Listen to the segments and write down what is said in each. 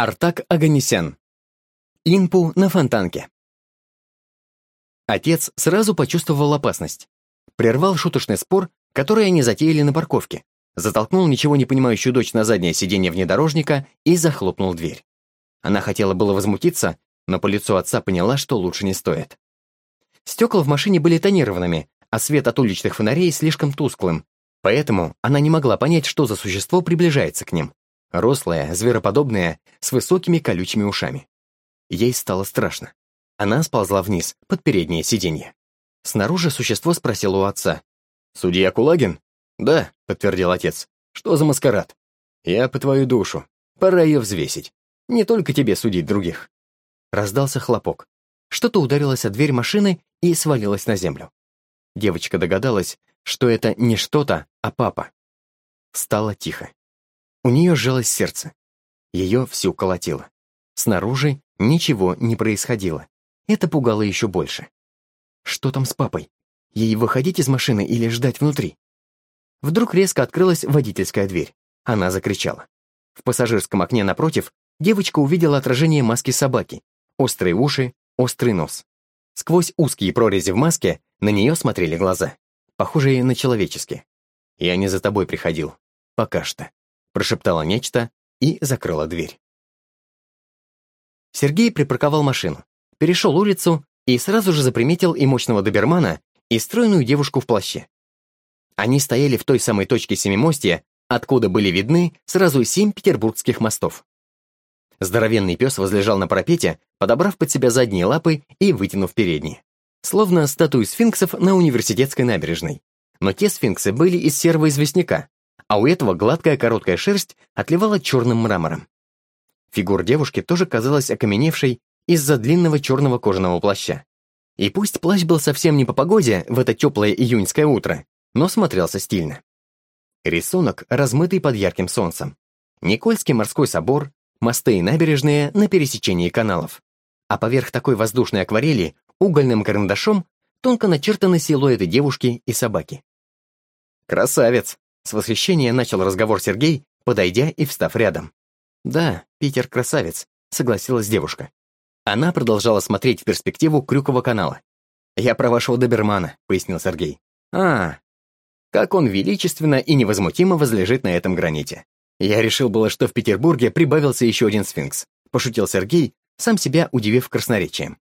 Артак Аганесян. Инпу на фонтанке. Отец сразу почувствовал опасность. Прервал шуточный спор, который они затеяли на парковке, затолкнул ничего не понимающую дочь на заднее сиденье внедорожника и захлопнул дверь. Она хотела было возмутиться, но по лицу отца поняла, что лучше не стоит. Стекла в машине были тонированными, а свет от уличных фонарей слишком тусклым, поэтому она не могла понять, что за существо приближается к ним. Рослая, звероподобная, с высокими колючими ушами. Ей стало страшно. Она сползла вниз, под переднее сиденье. Снаружи существо спросило у отца. «Судья Кулагин?» «Да», — подтвердил отец. «Что за маскарад?» «Я по твою душу. Пора ее взвесить. Не только тебе судить других». Раздался хлопок. Что-то ударилось о дверь машины и свалилось на землю. Девочка догадалась, что это не что-то, а папа. Стало тихо. У нее сжалось сердце. Ее всю колотило. Снаружи ничего не происходило. Это пугало еще больше. Что там с папой? Ей выходить из машины или ждать внутри? Вдруг резко открылась водительская дверь. Она закричала. В пассажирском окне напротив девочка увидела отражение маски собаки. Острые уши, острый нос. Сквозь узкие прорези в маске на нее смотрели глаза, похожие на человеческие. «Я не за тобой приходил. Пока что» прошептала нечто и закрыла дверь. Сергей припарковал машину, перешел улицу и сразу же заприметил и мощного добермана, и стройную девушку в плаще. Они стояли в той самой точке семимостия, откуда были видны сразу семь петербургских мостов. Здоровенный пес возлежал на парапете, подобрав под себя задние лапы и вытянув передние. Словно статуи сфинксов на университетской набережной. Но те сфинксы были из серого известняка, а у этого гладкая короткая шерсть отливала черным мрамором. Фигура девушки тоже казалась окаменевшей из-за длинного черного кожаного плаща. И пусть плащ был совсем не по погоде в это теплое июньское утро, но смотрелся стильно. Рисунок, размытый под ярким солнцем. Никольский морской собор, мосты и набережные на пересечении каналов. А поверх такой воздушной акварели угольным карандашом тонко начертаны силуэты девушки и собаки. «Красавец!» С восхищения начал разговор Сергей, подойдя и встав рядом. «Да, Питер красавец», — согласилась девушка. Она продолжала смотреть в перспективу Крюкова канала. «Я про вашего добермана», — пояснил Сергей. «А, как он величественно и невозмутимо возлежит на этом граните. Я решил было, что в Петербурге прибавился еще один сфинкс», — пошутил Сергей, сам себя удивив красноречием.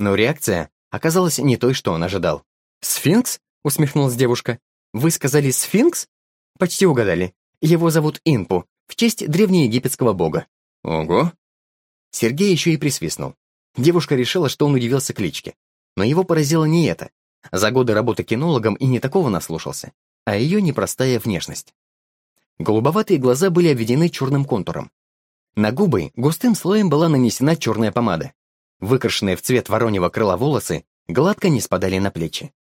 Но реакция оказалась не той, что он ожидал. «Сфинкс?» — усмехнулась девушка. «Вы сказали сфинкс?» Почти угадали. Его зовут Инпу, в честь древнеегипетского бога. Ого. Сергей еще и присвистнул. Девушка решила, что он удивился кличке. Но его поразило не это. За годы работы кинологом и не такого наслушался, а ее непростая внешность. Голубоватые глаза были обведены черным контуром. На губы густым слоем была нанесена черная помада. Выкрашенные в цвет вороньего крыла волосы гладко не спадали на плечи.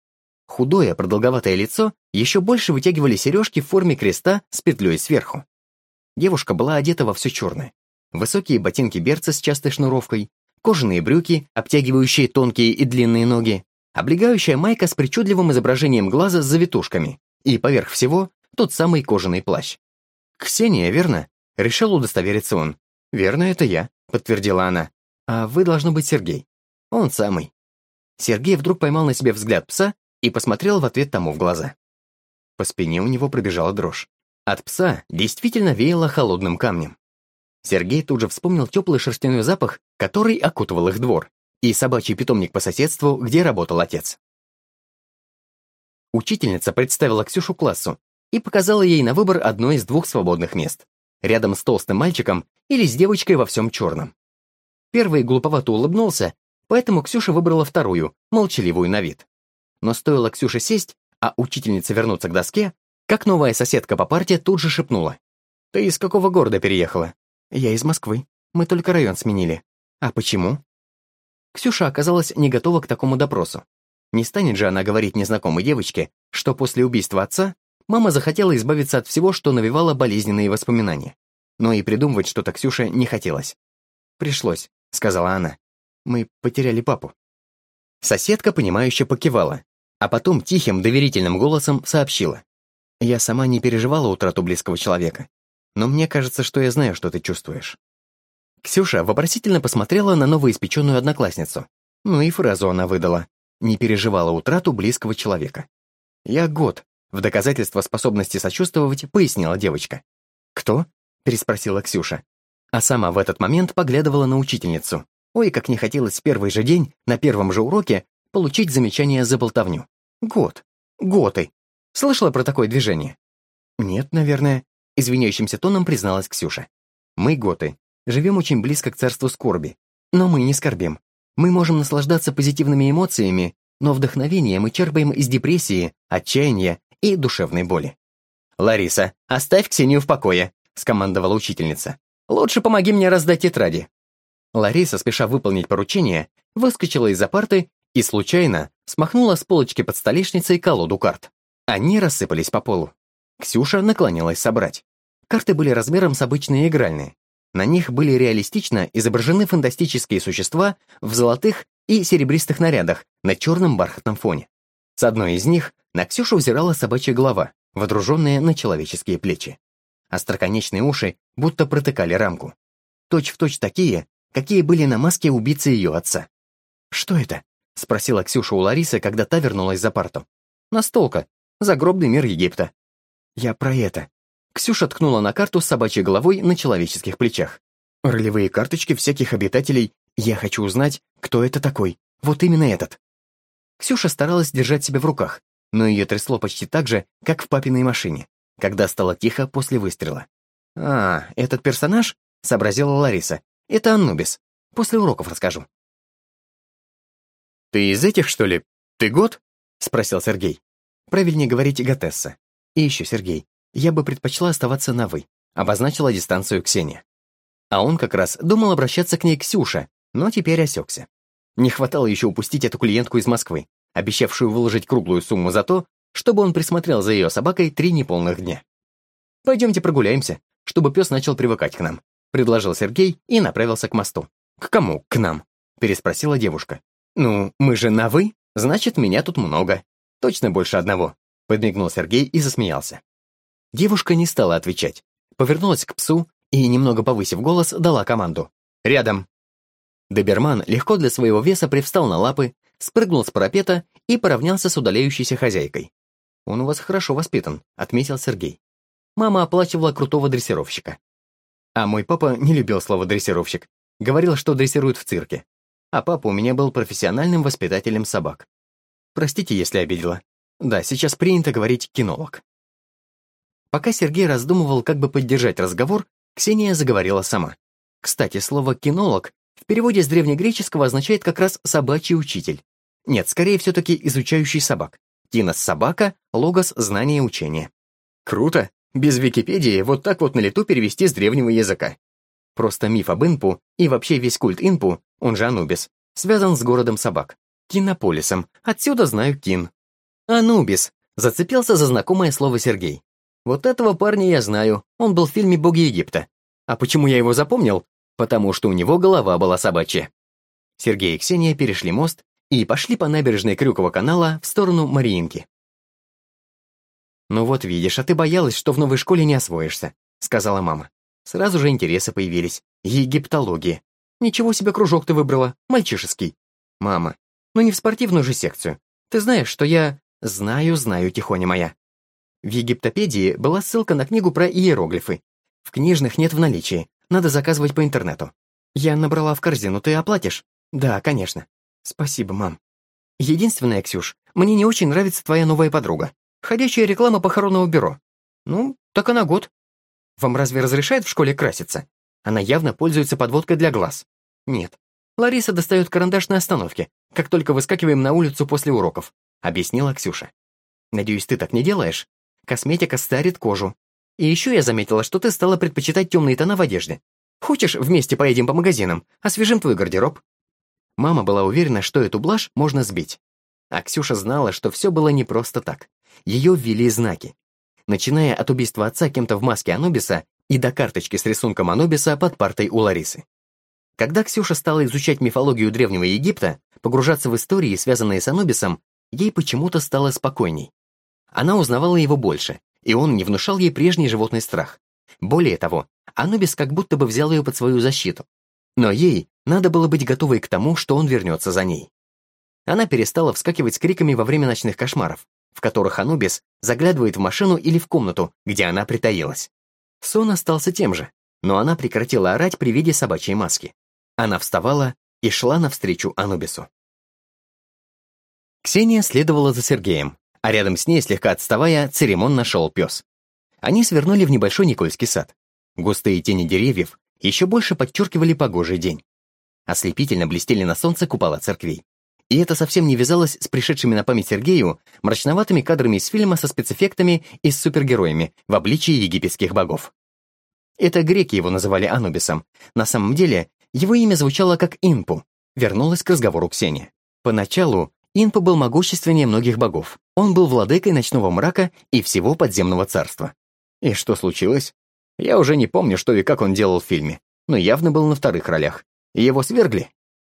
Худое, продолговатое лицо еще больше вытягивали сережки в форме креста с петлей сверху. Девушка была одета во все черное. Высокие ботинки берца с частой шнуровкой, кожаные брюки, обтягивающие тонкие и длинные ноги, облегающая майка с причудливым изображением глаза с завитушками и, поверх всего, тот самый кожаный плащ. «Ксения, верно?» — решил удостовериться он. «Верно, это я», — подтвердила она. «А вы, должно быть, Сергей». «Он самый». Сергей вдруг поймал на себе взгляд пса и посмотрел в ответ тому в глаза. По спине у него пробежала дрожь. От пса действительно веяло холодным камнем. Сергей тут же вспомнил теплый шерстяной запах, который окутывал их двор, и собачий питомник по соседству, где работал отец. Учительница представила Ксюшу классу и показала ей на выбор одно из двух свободных мест, рядом с толстым мальчиком или с девочкой во всем черном. Первый глуповато улыбнулся, поэтому Ксюша выбрала вторую, молчаливую на вид. Но стоило Ксюше сесть, а учительница вернуться к доске, как новая соседка по парте тут же шепнула. «Ты из какого города переехала?» «Я из Москвы. Мы только район сменили». «А почему?» Ксюша оказалась не готова к такому допросу. Не станет же она говорить незнакомой девочке, что после убийства отца мама захотела избавиться от всего, что навевало болезненные воспоминания. Но и придумывать что-то Ксюше не хотелось. «Пришлось», — сказала она. «Мы потеряли папу». Соседка, понимающе покивала, а потом тихим, доверительным голосом сообщила. «Я сама не переживала утрату близкого человека, но мне кажется, что я знаю, что ты чувствуешь». Ксюша вопросительно посмотрела на новоиспеченную одноклассницу. Ну и фразу она выдала. Не переживала утрату близкого человека. «Я год», — в доказательство способности сочувствовать, пояснила девочка. «Кто?» — переспросила Ксюша. А сама в этот момент поглядывала на учительницу. Ой, как не хотелось в первый же день, на первом же уроке, получить замечание за болтовню. Год. Готы. Слышала про такое движение? Нет, наверное, извиняющимся тоном призналась Ксюша. Мы готы. Живем очень близко к царству скорби. Но мы не скорбим. Мы можем наслаждаться позитивными эмоциями, но вдохновение мы черпаем из депрессии, отчаяния и душевной боли. «Лариса, оставь Ксению в покое», — скомандовала учительница. «Лучше помоги мне раздать тетради». Лариса, спеша выполнить поручение, выскочила из-за парты и случайно смахнула с полочки под столешницей колоду карт. Они рассыпались по полу. Ксюша наклонилась собрать. Карты были размером с обычные игральные. На них были реалистично изображены фантастические существа в золотых и серебристых нарядах на черном бархатном фоне. С одной из них на Ксюшу взирала собачья голова, водруженная на человеческие плечи. Остроконечные уши будто протыкали рамку. Точь-в-точь точь такие, какие были на маске убийцы ее отца. «Что это?» — спросила Ксюша у Ларисы, когда та вернулась за парту. «Настолка. Загробный мир Египта». «Я про это». Ксюша ткнула на карту с собачьей головой на человеческих плечах. «Ролевые карточки всяких обитателей. Я хочу узнать, кто это такой. Вот именно этот». Ксюша старалась держать себя в руках, но ее трясло почти так же, как в папиной машине, когда стало тихо после выстрела. «А, этот персонаж?» — сообразила Лариса. «Это Анубис. После уроков расскажу». «Ты из этих, что ли? Ты год?» — спросил Сергей. Правильнее говорить Готесса. И еще, Сергей, я бы предпочла оставаться на «вы», обозначила дистанцию Ксения. А он как раз думал обращаться к ней Ксюша, но теперь осекся. Не хватало еще упустить эту клиентку из Москвы, обещавшую выложить круглую сумму за то, чтобы он присмотрел за ее собакой три неполных дня. «Пойдемте прогуляемся, чтобы пес начал привыкать к нам», предложил Сергей и направился к мосту. «К кому? К нам?» переспросила девушка. «Ну, мы же на «вы», значит, меня тут много. Точно больше одного», подмигнул Сергей и засмеялся. Девушка не стала отвечать, повернулась к псу и, немного повысив голос, дала команду. «Рядом!» Доберман легко для своего веса привстал на лапы, спрыгнул с парапета и поравнялся с удаляющейся хозяйкой. «Он у вас хорошо воспитан», — отметил Сергей. Мама оплачивала крутого дрессировщика. А мой папа не любил слово «дрессировщик», говорил, что дрессирует в цирке. А папа у меня был профессиональным воспитателем собак. Простите, если обидела. Да, сейчас принято говорить «кинолог». Пока Сергей раздумывал, как бы поддержать разговор, Ксения заговорила сама. Кстати, слово «кинолог» в переводе с древнегреческого означает как раз «собачий учитель». Нет, скорее все-таки изучающий собак. Кинос — собака, логос — знание учения. Круто! Без Википедии вот так вот на лету перевести с древнего языка. Просто миф об Инпу и вообще весь культ Инпу, он же Анубис, связан с городом собак. Кинополисом. Отсюда знаю Кин. Анубис. Зацепился за знакомое слово Сергей. Вот этого парня я знаю, он был в фильме «Боги Египта». А почему я его запомнил? Потому что у него голова была собачья. Сергей и Ксения перешли мост и пошли по набережной Крюкова канала в сторону Мариинки. «Ну вот видишь, а ты боялась, что в новой школе не освоишься», — сказала мама. Сразу же интересы появились. Египтология. Ничего себе кружок ты выбрала, мальчишеский. Мама, ну не в спортивную же секцию. Ты знаешь, что я... Знаю, знаю, тихоня моя. В Египтопедии была ссылка на книгу про иероглифы. В книжных нет в наличии, надо заказывать по интернету. Я набрала в корзину, ты оплатишь? Да, конечно. Спасибо, мам. Единственное, Ксюш, мне не очень нравится твоя новая подруга. Ходячая реклама похоронного бюро. Ну, так она год. Вам разве разрешают в школе краситься? Она явно пользуется подводкой для глаз. Нет. Лариса достает карандаш на остановке, как только выскакиваем на улицу после уроков, объяснила Ксюша. Надеюсь, ты так не делаешь? Косметика старит кожу. И еще я заметила, что ты стала предпочитать темные тона в одежде. Хочешь, вместе поедем по магазинам, освежим твой гардероб?» Мама была уверена, что эту блажь можно сбить. А Ксюша знала, что все было не просто так. Ее ввели знаки. Начиная от убийства отца кем-то в маске Анубиса и до карточки с рисунком Анубиса под партой у Ларисы. Когда Ксюша стала изучать мифологию Древнего Египта, погружаться в истории, связанные с Анубисом, ей почему-то стало спокойней. Она узнавала его больше, и он не внушал ей прежний животный страх. Более того, Анубис как будто бы взял ее под свою защиту. Но ей надо было быть готовой к тому, что он вернется за ней. Она перестала вскакивать с криками во время ночных кошмаров, в которых Анубис заглядывает в машину или в комнату, где она притаилась. Сон остался тем же, но она прекратила орать при виде собачьей маски. Она вставала и шла навстречу Анубису. Ксения следовала за Сергеем, а рядом с ней, слегка отставая, церемонно шел пес. Они свернули в небольшой Никольский сад. Густые тени деревьев еще больше подчеркивали погожий день. Ослепительно блестели на солнце купола церквей. И это совсем не вязалось с пришедшими на память Сергею мрачноватыми кадрами из фильма со спецэффектами и с супергероями в обличии египетских богов. Это греки его называли Анубисом. На самом деле, его имя звучало как Инпу. Вернулась к разговору Ксения. Поначалу Инпу был могущественнее многих богов. Он был владыкой ночного мрака и всего подземного царства. И что случилось? Я уже не помню, что и как он делал в фильме, но явно был на вторых ролях. Его свергли?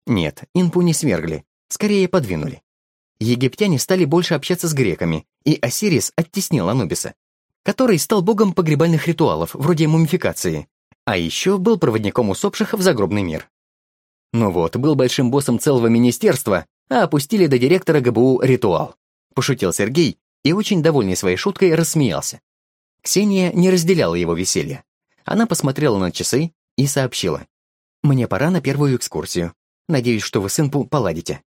Нет, Инпу не свергли, скорее подвинули. Египтяне стали больше общаться с греками, и Осирис оттеснил Анубиса который стал богом погребальных ритуалов, вроде мумификации, а еще был проводником усопших в загробный мир. Ну вот, был большим боссом целого министерства, а опустили до директора ГБУ ритуал. Пошутил Сергей и, очень довольный своей шуткой, рассмеялся. Ксения не разделяла его веселье. Она посмотрела на часы и сообщила. «Мне пора на первую экскурсию. Надеюсь, что вы с поладите».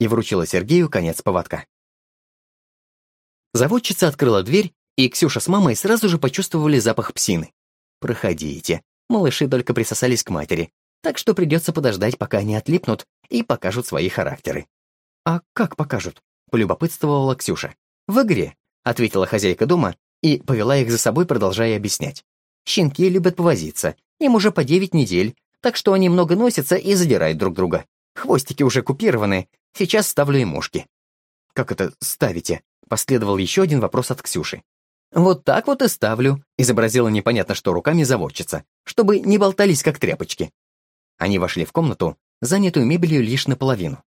И вручила Сергею конец поводка. Заводчица открыла дверь и Ксюша с мамой сразу же почувствовали запах псины. «Проходите». Малыши только присосались к матери, так что придется подождать, пока они отлипнут и покажут свои характеры. «А как покажут?» — полюбопытствовала Ксюша. «В игре», — ответила хозяйка дома и повела их за собой, продолжая объяснять. «Щенки любят повозиться, им уже по девять недель, так что они много носятся и задирают друг друга. Хвостики уже купированы, сейчас ставлю им ушки». «Как это ставите?» — последовал еще один вопрос от Ксюши. «Вот так вот и ставлю», — изобразила непонятно что руками заводчица, чтобы не болтались как тряпочки. Они вошли в комнату, занятую мебелью лишь наполовину.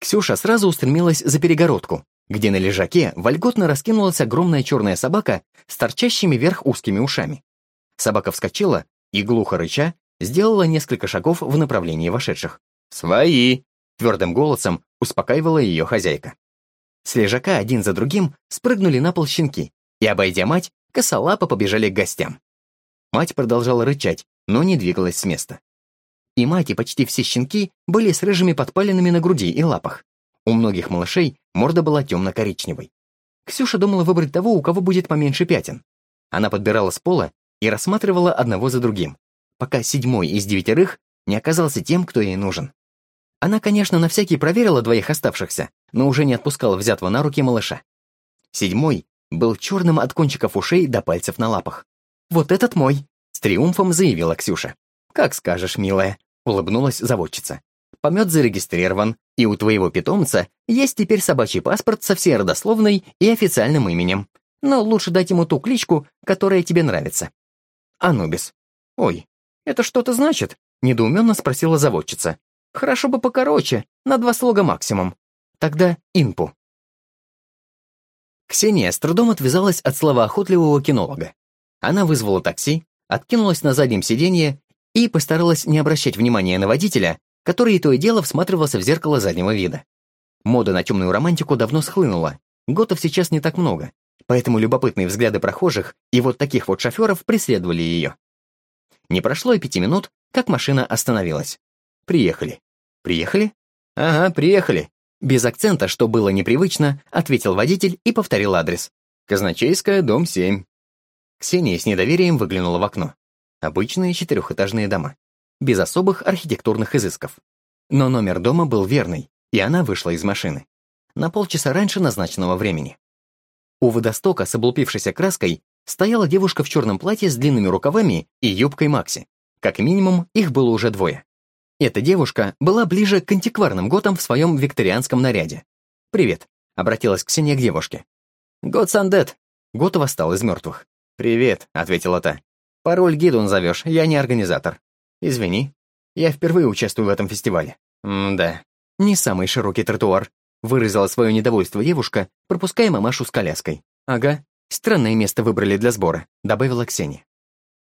Ксюша сразу устремилась за перегородку, где на лежаке вольготно раскинулась огромная черная собака с торчащими вверх узкими ушами. Собака вскочила и, глухо рыча, сделала несколько шагов в направлении вошедших. «Свои!» — твердым голосом успокаивала ее хозяйка. С лежака один за другим спрыгнули на пол щенки, и, обойдя мать, косолапо побежали к гостям. Мать продолжала рычать, но не двигалась с места. И мать, и почти все щенки были с рыжими подпалинами на груди и лапах. У многих малышей морда была темно-коричневой. Ксюша думала выбрать того, у кого будет поменьше пятен. Она подбирала с пола и рассматривала одного за другим, пока седьмой из девятерых не оказался тем, кто ей нужен. Она, конечно, на всякий проверила двоих оставшихся, но уже не отпускала взятого на руки малыша. Седьмой был черным от кончиков ушей до пальцев на лапах. «Вот этот мой!» — с триумфом заявила Ксюша. «Как скажешь, милая», — улыбнулась заводчица. «Помет зарегистрирован, и у твоего питомца есть теперь собачий паспорт со всей родословной и официальным именем. Но лучше дать ему ту кличку, которая тебе нравится». «Анубис». «Ой, это что-то значит?» — недоуменно спросила заводчица. «Хорошо бы покороче, на два слога максимум. Тогда инпу». Ксения с трудом отвязалась от слова охотливого кинолога. Она вызвала такси, откинулась на заднем сиденье и постаралась не обращать внимания на водителя, который то и дело всматривался в зеркало заднего вида. Мода на темную романтику давно схлынула, готов сейчас не так много, поэтому любопытные взгляды прохожих и вот таких вот шоферов преследовали ее. Не прошло и пяти минут, как машина остановилась. Приехали. Приехали? Ага, приехали. Без акцента, что было непривычно, ответил водитель и повторил адрес. Казначейская, дом 7. Ксения с недоверием выглянула в окно. Обычные четырехэтажные дома. Без особых архитектурных изысков. Но номер дома был верный, и она вышла из машины. На полчаса раньше назначенного времени. У водостока с облупившейся краской стояла девушка в черном платье с длинными рукавами и юбкой Макси. Как минимум, их было уже двое. Эта девушка была ближе к антикварным готам в своем викторианском наряде. «Привет», — обратилась Ксения к девушке. «Год Сандет». Гот восстал из мертвых. «Привет», — ответила та. «Пароль Гидун зовешь, я не организатор». «Извини, я впервые участвую в этом фестивале». «М-да». «Не самый широкий тротуар», — выразила свое недовольство девушка, пропуская мамашу с коляской. «Ага, странное место выбрали для сбора», — добавила Ксения.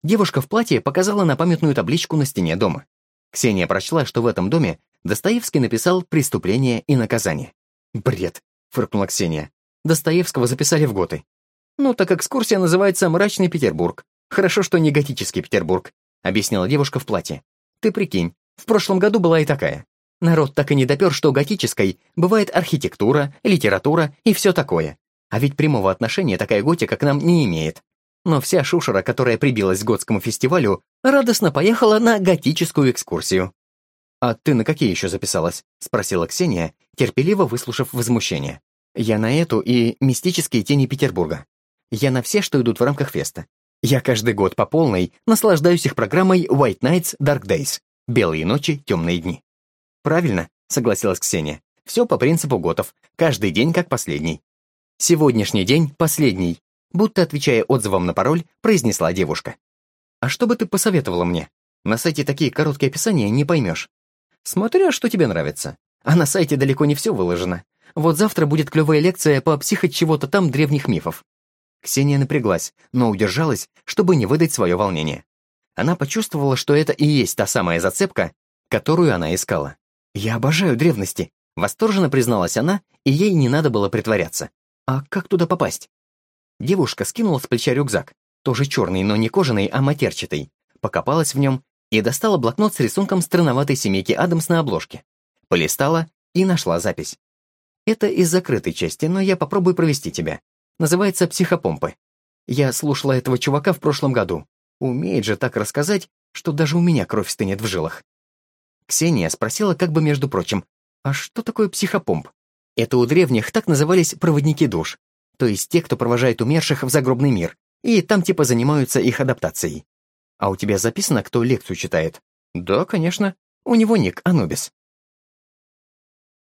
Девушка в платье показала на памятную табличку на стене дома. Ксения прочла, что в этом доме Достоевский написал «Преступление и наказание». «Бред», — фыркнула Ксения. «Достоевского записали в готы». «Ну, так экскурсия называется «Мрачный Петербург». Хорошо, что не готический Петербург», — объяснила девушка в платье. «Ты прикинь, в прошлом году была и такая. Народ так и не допер, что готической бывает архитектура, литература и все такое. А ведь прямого отношения такая готика к нам не имеет. Но вся шушера, которая прибилась к готскому фестивалю, радостно поехала на готическую экскурсию. «А ты на какие еще записалась?» — спросила Ксения, терпеливо выслушав возмущение. «Я на эту и мистические тени Петербурга. Я на все, что идут в рамках феста. Я каждый год по полной наслаждаюсь их программой White Nights, Dark Days — белые ночи, темные дни. «Правильно», — согласилась Ксения. «Все по принципу готов. Каждый день как последний». «Сегодняшний день последний», будто отвечая отзывом на пароль, произнесла девушка. «А что бы ты посоветовала мне? На сайте такие короткие описания не поймешь. Смотря, что тебе нравится. А на сайте далеко не все выложено. Вот завтра будет клевая лекция по психо чего-то там древних мифов». Ксения напряглась, но удержалась, чтобы не выдать свое волнение. Она почувствовала, что это и есть та самая зацепка, которую она искала. «Я обожаю древности», — восторженно призналась она, и ей не надо было притворяться. «А как туда попасть?» Девушка скинула с плеча рюкзак, тоже черный, но не кожаный, а матерчатый, покопалась в нем и достала блокнот с рисунком странноватой семейки Адамс на обложке. Полистала и нашла запись. Это из закрытой части, но я попробую провести тебя. Называется «Психопомпы». Я слушала этого чувака в прошлом году. Умеет же так рассказать, что даже у меня кровь стынет в жилах. Ксения спросила как бы между прочим, а что такое психопомп? Это у древних так назывались проводники душ, то есть те, кто провожает умерших в загробный мир, и там типа занимаются их адаптацией. А у тебя записано, кто лекцию читает? Да, конечно. У него ник Анубис.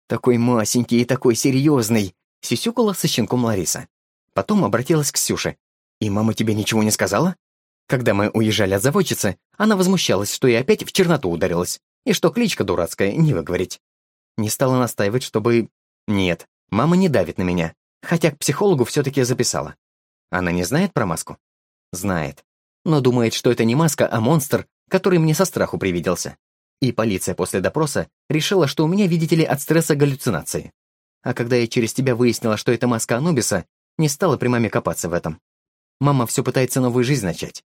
Такой масенький и такой серьезный, сисюкала со щенком Лариса. Потом обратилась к Ксюше. «И мама тебе ничего не сказала?» Когда мы уезжали от заводчицы, она возмущалась, что я опять в черноту ударилась. И что кличка дурацкая, не выговорить. Не стала настаивать, чтобы... Нет, мама не давит на меня, хотя к психологу все-таки записала. Она не знает про маску? Знает. Но думает, что это не маска, а монстр, который мне со страху привиделся. И полиция после допроса решила, что у меня, видите ли, от стресса галлюцинации. А когда я через тебя выяснила, что это маска Анубиса, не стала при маме копаться в этом. Мама все пытается новую жизнь начать.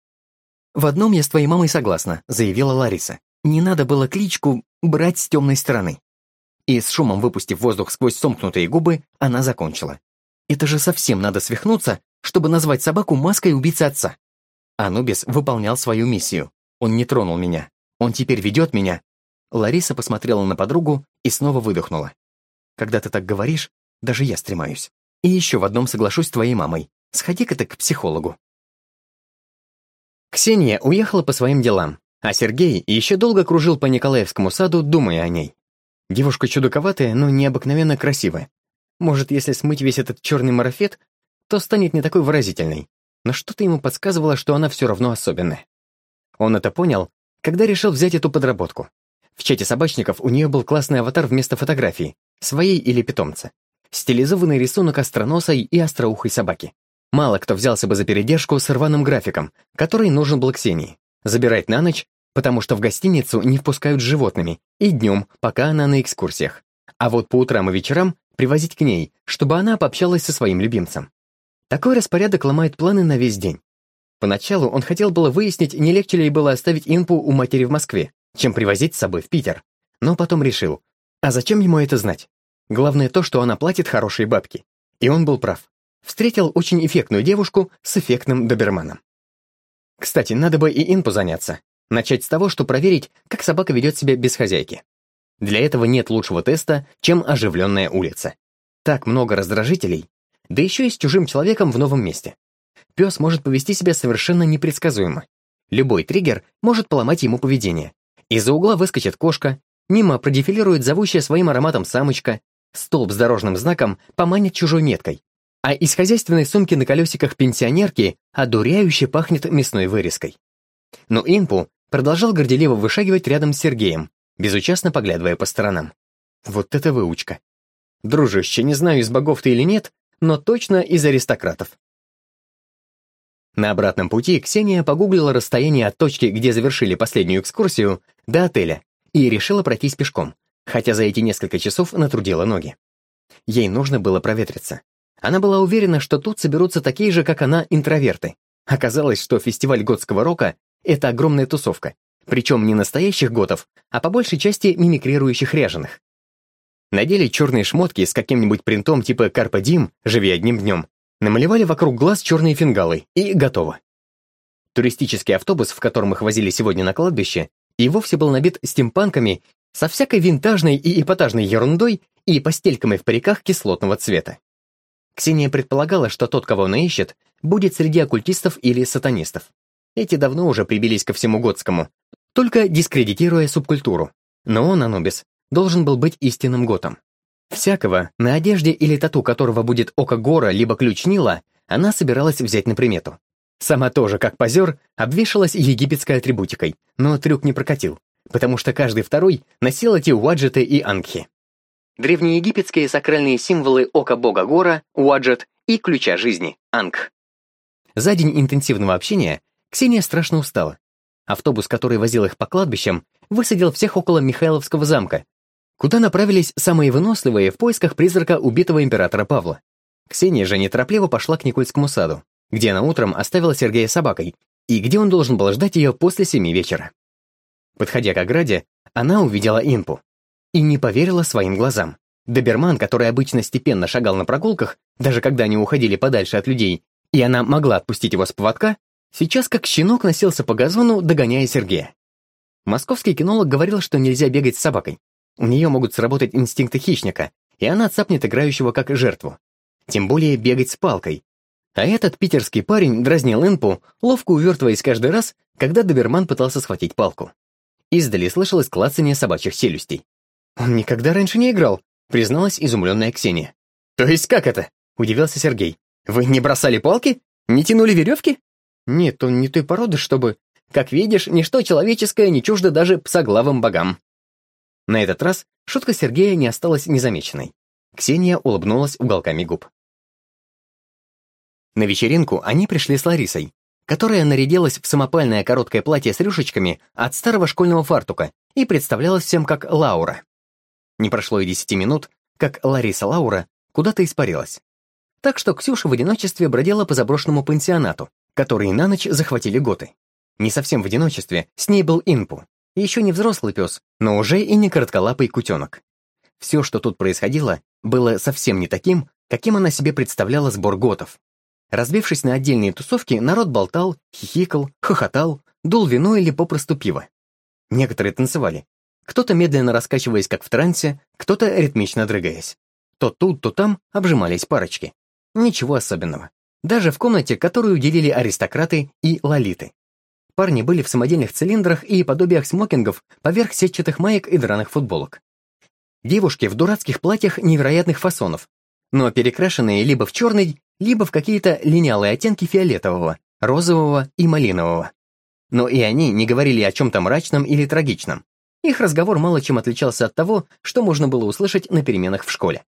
«В одном я с твоей мамой согласна», — заявила Лариса. Не надо было кличку брать с темной стороны. И с шумом выпустив воздух сквозь сомкнутые губы, она закончила. Это же совсем надо свихнуться, чтобы назвать собаку маской убийцы отца. Анубис выполнял свою миссию. Он не тронул меня. Он теперь ведет меня. Лариса посмотрела на подругу и снова выдохнула. Когда ты так говоришь, даже я стремаюсь. И еще в одном соглашусь с твоей мамой. Сходи-ка ты к психологу. Ксения уехала по своим делам, а Сергей еще долго кружил по Николаевскому саду, думая о ней. Девушка чудаковатая, но необыкновенно красивая. Может, если смыть весь этот черный марафет, то станет не такой выразительной. Но что-то ему подсказывало, что она все равно особенная. Он это понял, когда решил взять эту подработку. В чате собачников у нее был классный аватар вместо фотографии, своей или питомца. Стилизованный рисунок остроносой и остроухой собаки. Мало кто взялся бы за передержку с рваным графиком, который нужен был Ксении забирать на ночь, потому что в гостиницу не впускают с животными, и днем, пока она на экскурсиях. А вот по утрам и вечерам привозить к ней, чтобы она пообщалась со своим любимцем. Такой распорядок ломает планы на весь день. Поначалу он хотел было выяснить, не легче ли было оставить Инпу у матери в Москве, чем привозить с собой в Питер. Но потом решил, а зачем ему это знать? Главное то, что она платит хорошие бабки. И он был прав. Встретил очень эффектную девушку с эффектным доберманом. Кстати, надо бы и инпу заняться. Начать с того, что проверить, как собака ведет себя без хозяйки. Для этого нет лучшего теста, чем оживленная улица. Так много раздражителей, да еще и с чужим человеком в новом месте. Пес может повести себя совершенно непредсказуемо. Любой триггер может поломать ему поведение. Из-за угла выскочит кошка, мимо продефилирует зовущая своим ароматом самочка, столб с дорожным знаком поманит чужой меткой, а из хозяйственной сумки на колесиках пенсионерки одуряюще пахнет мясной вырезкой. Но Инпу продолжал горделиво вышагивать рядом с Сергеем, безучастно поглядывая по сторонам. Вот это выучка. Дружище, не знаю, из богов ты или нет, но точно из аристократов. На обратном пути Ксения погуглила расстояние от точки, где завершили последнюю экскурсию, до отеля, и решила пройтись пешком, хотя за эти несколько часов натрудила ноги. Ей нужно было проветриться. Она была уверена, что тут соберутся такие же, как она, интроверты. Оказалось, что фестиваль готского рока — это огромная тусовка, причем не настоящих готов, а по большей части мимикрирующих ряженых. Надели черные шмотки с каким-нибудь принтом типа «Карпа Дим», «Живи одним днем», намалевали вокруг глаз черные фингалы, и готово. Туристический автобус, в котором их возили сегодня на кладбище, и вовсе был набит стимпанками со всякой винтажной и эпатажной ерундой и постельками в париках кислотного цвета. Ксения предполагала, что тот, кого она ищет, будет среди оккультистов или сатанистов. Эти давно уже прибились ко всему готскому, только дискредитируя субкультуру. Но он, Анубис, должен был быть истинным готом. Всякого, на одежде или тату которого будет око Гора либо ключ Нила, она собиралась взять на примету. Сама тоже, как позер, обвешалась египетской атрибутикой, но трюк не прокатил, потому что каждый второй носил эти уаджеты и ангхи. Древнеегипетские сакральные символы ока бога Гора, уаджет и ключа жизни, ангх. За день интенсивного общения Ксения страшно устала. Автобус, который возил их по кладбищам, высадил всех около Михайловского замка, куда направились самые выносливые в поисках призрака убитого императора Павла. Ксения же неторопливо пошла к Никольскому саду, где она утром оставила Сергея собакой, и где он должен был ждать ее после семи вечера. Подходя к ограде, она увидела импу. И не поверила своим глазам. Доберман, который обычно степенно шагал на прогулках, даже когда они уходили подальше от людей, и она могла отпустить его с поводка, сейчас как щенок носился по газону, догоняя Сергея. Московский кинолог говорил, что нельзя бегать с собакой. У нее могут сработать инстинкты хищника, и она цапнет играющего как жертву. Тем более бегать с палкой, а этот питерский парень дразнил Инпу, ловко увертываясь каждый раз, когда доберман пытался схватить палку. Издали слышалось клацание собачьих челюстей. «Он никогда раньше не играл», — призналась изумленная Ксения. «То есть как это?» — удивился Сергей. «Вы не бросали палки? Не тянули веревки?» «Нет, он не той породы, чтобы...» «Как видишь, ничто человеческое не чуждо даже псоглавым богам». На этот раз шутка Сергея не осталась незамеченной. Ксения улыбнулась уголками губ. На вечеринку они пришли с Ларисой, которая нарядилась в самопальное короткое платье с рюшечками от старого школьного фартука и представлялась всем как Лаура. Не прошло и десяти минут, как Лариса Лаура куда-то испарилась. Так что Ксюша в одиночестве бродила по заброшенному пансионату, который на ночь захватили готы. Не совсем в одиночестве, с ней был Инпу. Еще не взрослый пес, но уже и не коротколапый кутенок. Все, что тут происходило, было совсем не таким, каким она себе представляла сбор готов. Разбившись на отдельные тусовки, народ болтал, хихикал, хохотал, дул вино или попросту пиво. Некоторые танцевали. Кто-то медленно раскачиваясь, как в трансе, кто-то ритмично дрыгаясь. То тут, то там обжимались парочки. Ничего особенного. Даже в комнате, которую уделили аристократы и лолиты. Парни были в самодельных цилиндрах и подобиях смокингов поверх сетчатых маек и драных футболок. Девушки в дурацких платьях невероятных фасонов, но перекрашенные либо в черный, либо в какие-то линялые оттенки фиолетового, розового и малинового. Но и они не говорили о чем-то мрачном или трагичном. Их разговор мало чем отличался от того, что можно было услышать на переменах в школе.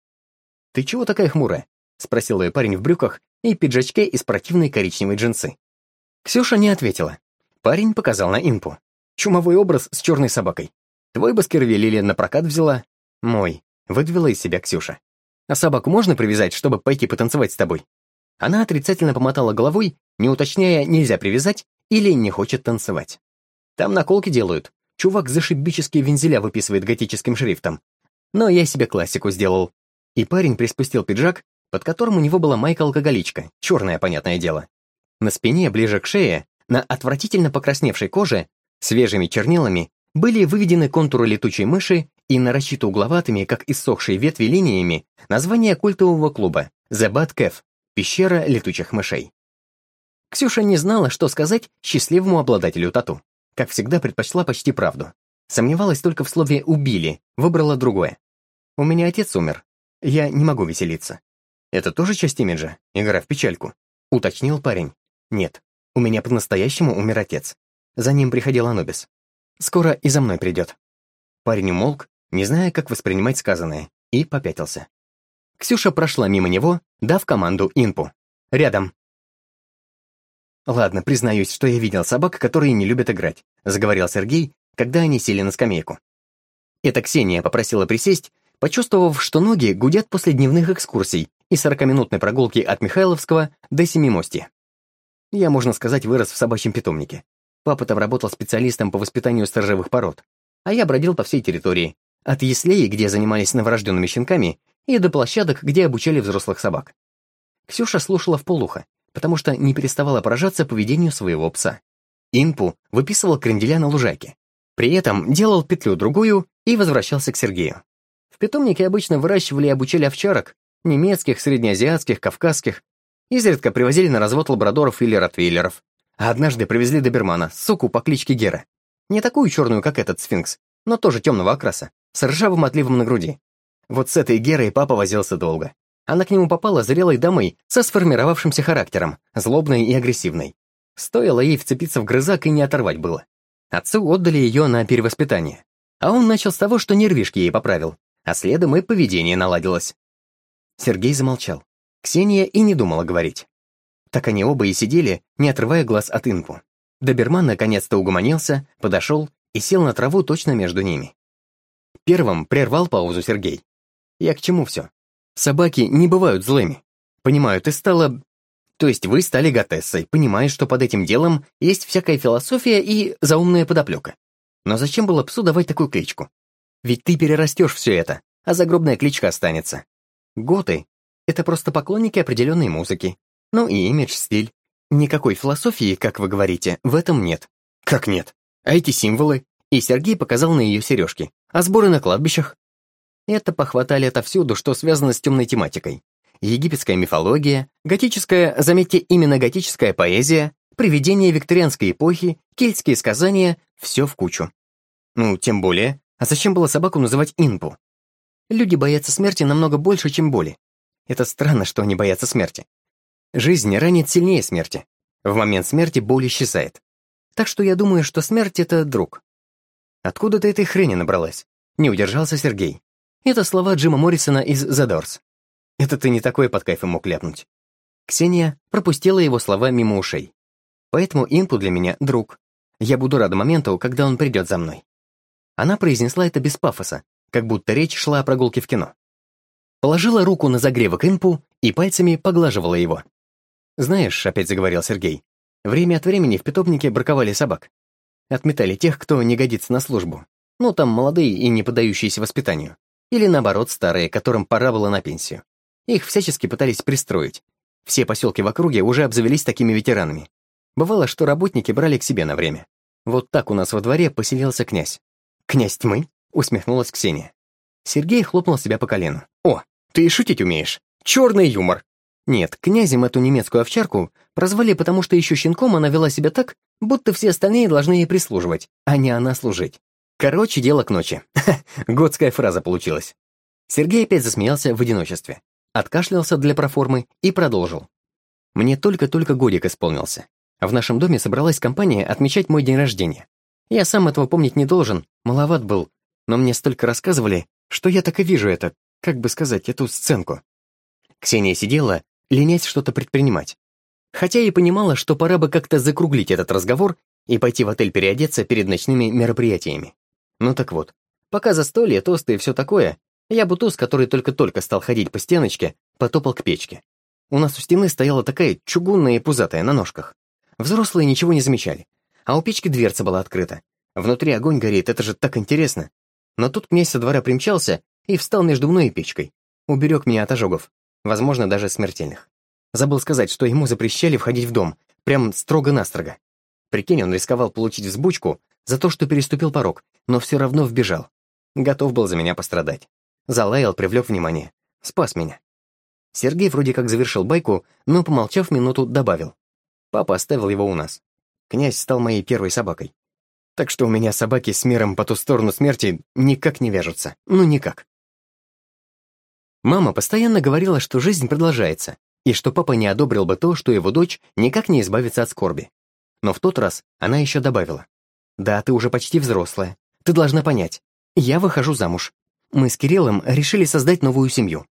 «Ты чего такая хмурая?» — спросил ее парень в брюках и пиджачке из противной коричневой джинсы. Ксюша не ответила. Парень показал на импу. Чумовой образ с черной собакой. Твой Баскервиль или на прокат взяла? Мой. Выдавила из себя Ксюша. А собаку можно привязать, чтобы пойти потанцевать с тобой?» Она отрицательно помотала головой, не уточняя, нельзя привязать или не хочет танцевать. Там наколки делают. Чувак зашибические вензеля выписывает готическим шрифтом. Но я себе классику сделал. И парень приспустил пиджак, под которым у него была майка-алкоголичка, черная, понятное дело. На спине, ближе к шее, на отвратительно покрасневшей коже, свежими чернилами, были выведены контуры летучей мыши и нарочито угловатыми, как иссохшие ветви линиями, название культового клуба «The Bad Cave» — «Пещера летучих мышей». Ксюша не знала, что сказать счастливому обладателю тату. Как всегда, предпочла почти правду. Сомневалась только в слове «убили», выбрала другое. «У меня отец умер. Я не могу веселиться». «Это тоже часть имиджа? Игра в печальку?» — уточнил парень. «Нет, у меня по-настоящему умер отец. За ним приходил Анубис. Скоро и за мной придет». Парень умолк, не зная, как воспринимать сказанное, и попятился. Ксюша прошла мимо него, дав команду инпу. «Рядом». «Ладно, признаюсь, что я видел собак, которые не любят играть», заговорил Сергей, когда они сели на скамейку. Эта Ксения попросила присесть, почувствовав, что ноги гудят после дневных экскурсий и 40-минутной прогулки от Михайловского до Семимостья. Я, можно сказать, вырос в собачьем питомнике. Папа там работал специалистом по воспитанию сторожевых пород, а я бродил по всей территории, от яслей, где занимались новорожденными щенками, и до площадок, где обучали взрослых собак. Ксюша слушала вполуха, потому что не переставала поражаться поведению своего пса. Инпу выписывал кренделя на лужайке. При этом делал петлю другую и возвращался к Сергею. В питомнике обычно выращивали и обучали овчарок, немецких, среднеазиатских, кавказских. Изредка привозили на развод лабрадоров или ротвейлеров. А однажды привезли добермана, суку по кличке Гера. Не такую черную, как этот сфинкс, но тоже темного окраса, с ржавым отливом на груди. Вот с этой Герой папа возился долго. Она к нему попала зрелой дамой со сформировавшимся характером, злобной и агрессивной. Стоило ей вцепиться в грызак и не оторвать было. Отцу отдали ее на перевоспитание. А он начал с того, что нервишки ей поправил, а следом и поведение наладилось. Сергей замолчал. Ксения и не думала говорить. Так они оба и сидели, не отрывая глаз от инпу. Доберман наконец-то угомонился, подошел и сел на траву точно между ними. Первым прервал паузу Сергей. «Я к чему все? Собаки не бывают злыми. Понимаю, ты стала то есть вы стали готессой, понимая, что под этим делом есть всякая философия и заумная подоплека. Но зачем было псу давать такую кличку? Ведь ты перерастешь все это, а загробная кличка останется. Готы — это просто поклонники определенной музыки. Ну и имидж, стиль. Никакой философии, как вы говорите, в этом нет. Как нет? А эти символы? И Сергей показал на ее сережки. А сборы на кладбищах? Это похватали отовсюду, что связано с темной тематикой египетская мифология, готическая, заметьте, именно готическая поэзия, привидения викторианской эпохи, кельтские сказания — все в кучу. Ну, тем более, а зачем было собаку называть инпу? Люди боятся смерти намного больше, чем боли. Это странно, что они боятся смерти. Жизнь ранит сильнее смерти. В момент смерти боль исчезает. Так что я думаю, что смерть — это друг. Откуда ты этой хрени набралась? Не удержался Сергей. Это слова Джима Моррисона из The Doors. Это ты не такое под кайфом мог ляпнуть. Ксения пропустила его слова мимо ушей. Поэтому Инпу для меня — друг. Я буду рада моменту, когда он придет за мной. Она произнесла это без пафоса, как будто речь шла о прогулке в кино. Положила руку на загревок Инпу и пальцами поглаживала его. «Знаешь», — опять заговорил Сергей, «время от времени в питомнике браковали собак. Отметали тех, кто не годится на службу. Ну, там молодые и не поддающиеся воспитанию. Или наоборот, старые, которым пора было на пенсию. Их всячески пытались пристроить. Все поселки в округе уже обзавелись такими ветеранами. Бывало, что работники брали к себе на время. Вот так у нас во дворе поселился князь. «Князь тьмы?» — усмехнулась Ксения. Сергей хлопнул себя по колену. «О, ты и шутить умеешь. Черный юмор!» Нет, князем эту немецкую овчарку прозвали, потому что еще щенком она вела себя так, будто все остальные должны ей прислуживать, а не она служить. Короче, дело к ночи. Годская фраза получилась. Сергей опять засмеялся в одиночестве откашлялся для проформы и продолжил. Мне только-только годик исполнился. В нашем доме собралась компания отмечать мой день рождения. Я сам этого помнить не должен, маловат был, но мне столько рассказывали, что я так и вижу это, как бы сказать, эту сценку. Ксения сидела, ленясь что-то предпринимать. Хотя и понимала, что пора бы как-то закруглить этот разговор и пойти в отель переодеться перед ночными мероприятиями. Ну так вот, пока застолье, тосты и все такое, я бутуз, который только-только стал ходить по стеночке, потопал к печке. У нас у стены стояла такая чугунная и пузатая на ножках. Взрослые ничего не замечали. А у печки дверца была открыта. Внутри огонь горит, это же так интересно. Но тут князь со двора примчался и встал между мной и печкой. Уберег меня от ожогов, возможно, даже смертельных. Забыл сказать, что ему запрещали входить в дом, прям строго-настрого. Прикинь, он рисковал получить взбучку за то, что переступил порог, но все равно вбежал. Готов был за меня пострадать. Залаял, привлек внимание. Спас меня. Сергей вроде как завершил байку, но, помолчав минуту, добавил. Папа оставил его у нас. Князь стал моей первой собакой. Так что у меня собаки с миром по ту сторону смерти никак не вяжутся. Ну, никак. Мама постоянно говорила, что жизнь продолжается, и что папа не одобрил бы то, что его дочь никак не избавится от скорби. Но в тот раз она еще добавила. «Да, ты уже почти взрослая. Ты должна понять. Я выхожу замуж. Мы с Кириллом решили создать новую семью.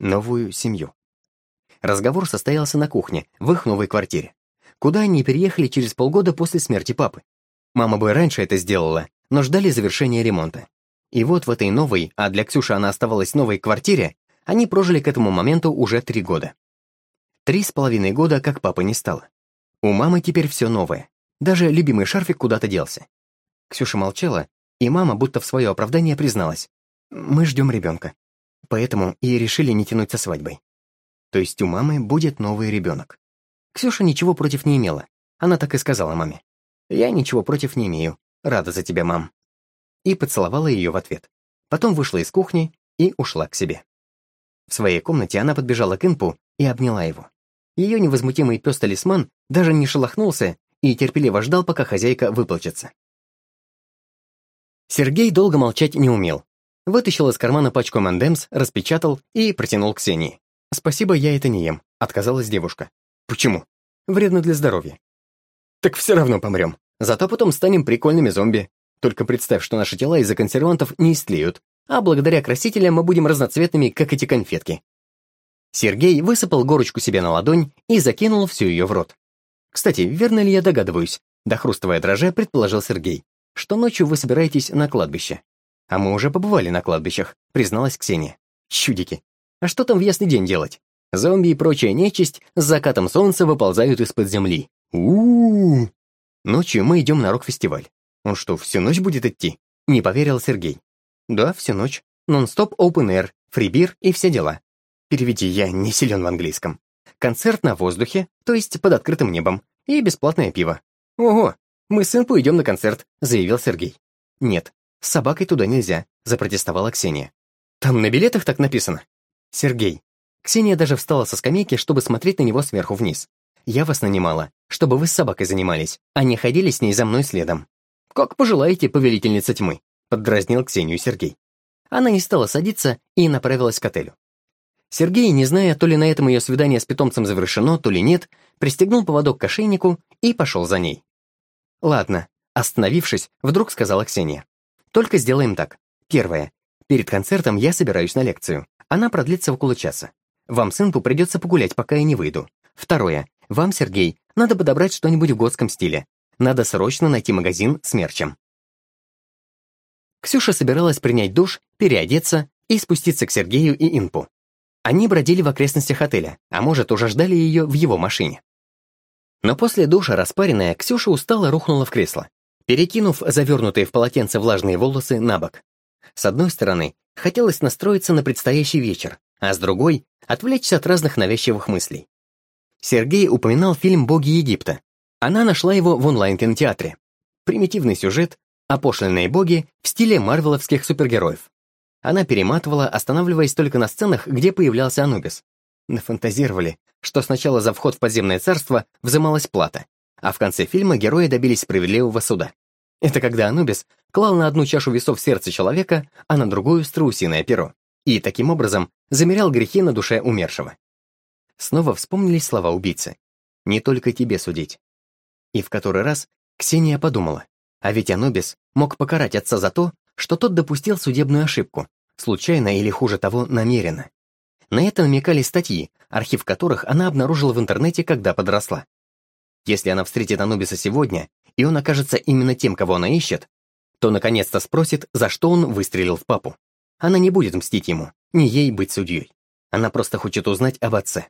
Новую семью. Разговор состоялся на кухне, в их новой квартире, куда они переехали через полгода после смерти папы. Мама бы раньше это сделала, но ждали завершения ремонта. И вот в этой новой, а для Ксюши она оставалась новой квартире, они прожили к этому моменту уже три года. Три с половиной года, как папа не стало. У мамы теперь все новое. Даже любимый шарфик куда-то делся. Ксюша молчала, и мама будто в свое оправдание призналась. «Мы ждем ребенка. Поэтому и решили не тянуть со свадьбой. То есть у мамы будет новый ребенок. Ксюша ничего против не имела. Она так и сказала маме. «Я ничего против не имею. Рада за тебя, мам». И поцеловала ее в ответ. Потом вышла из кухни и ушла к себе. В своей комнате она подбежала к Инпу и обняла его. Ее невозмутимый пес-талисман даже не шелохнулся и терпеливо ждал, пока хозяйка выплачется. Сергей долго молчать не умел. Вытащил из кармана пачку мандемс, распечатал и протянул Ксении. «Спасибо, я это не ем», — отказалась девушка. «Почему?» «Вредно для здоровья». «Так все равно помрем. Зато потом станем прикольными зомби. Только представь, что наши тела из-за консервантов не истлеют, а благодаря красителям мы будем разноцветными, как эти конфетки. Сергей высыпал горочку себе на ладонь и закинул всю ее в рот. Кстати, верно ли я догадываюсь, дохрустывая дроже, предположил Сергей, что ночью вы собираетесь на кладбище. А мы уже побывали на кладбищах, призналась Ксения. Чудики. А что там в ясный день делать? Зомби и прочая нечисть с закатом солнца выползают из-под земли. У у. Ночью мы идем на рок-фестиваль. Он что, всю ночь будет идти? Не поверил Сергей. Да, всю ночь. Нон-стоп open air, фрибир и все дела. Переведи, я не силен в английском. Концерт на воздухе, то есть под открытым небом, и бесплатное пиво. Ого, мы с Инпу идем на концерт, заявил Сергей. Нет, с собакой туда нельзя, запротестовала Ксения. Там на билетах так написано. Сергей. Ксения даже встала со скамейки, чтобы смотреть на него сверху вниз. Я вас нанимала, чтобы вы с собакой занимались, а не ходили с ней за мной следом. Как пожелаете, повелительница тьмы. — поддразнил Ксению Сергей. Она не стала садиться и направилась к отелю. Сергей, не зная, то ли на этом ее свидание с питомцем завершено, то ли нет, пристегнул поводок к ошейнику и пошел за ней. «Ладно», — остановившись, вдруг сказала Ксения. «Только сделаем так. Первое. Перед концертом я собираюсь на лекцию. Она продлится около часа. Вам, сынку, придется погулять, пока я не выйду. Второе. Вам, Сергей, надо подобрать что-нибудь в готском стиле. Надо срочно найти магазин с мерчем. Ксюша собиралась принять душ, переодеться и спуститься к Сергею и Инпу. Они бродили в окрестностях отеля, а может, уже ждали ее в его машине. Но после душа распаренная, Ксюша устало рухнула в кресло, перекинув завернутые в полотенце влажные волосы на бок. С одной стороны, хотелось настроиться на предстоящий вечер, а с другой — отвлечься от разных навязчивых мыслей. Сергей упоминал фильм «Боги Египта». Она нашла его в онлайн-кинотеатре. Примитивный сюжет, опошленные боги в стиле марвеловских супергероев. Она перематывала, останавливаясь только на сценах, где появлялся Анубис. Нафантазировали, что сначала за вход в подземное царство взымалась плата, а в конце фильма герои добились справедливого суда. Это когда Анубис клал на одну чашу весов сердце человека, а на другую — страусиное перо, и таким образом замерял грехи на душе умершего. Снова вспомнились слова убийцы. «Не только тебе судить». И в который раз Ксения подумала, а ведь Анубис мог покарать отца за то, что тот допустил судебную ошибку, случайно или, хуже того, намеренно. На это намекали статьи, архив которых она обнаружила в интернете, когда подросла. Если она встретит Анубиса сегодня, и он окажется именно тем, кого она ищет, то наконец-то спросит, за что он выстрелил в папу. Она не будет мстить ему, не ей быть судьей. Она просто хочет узнать об отце.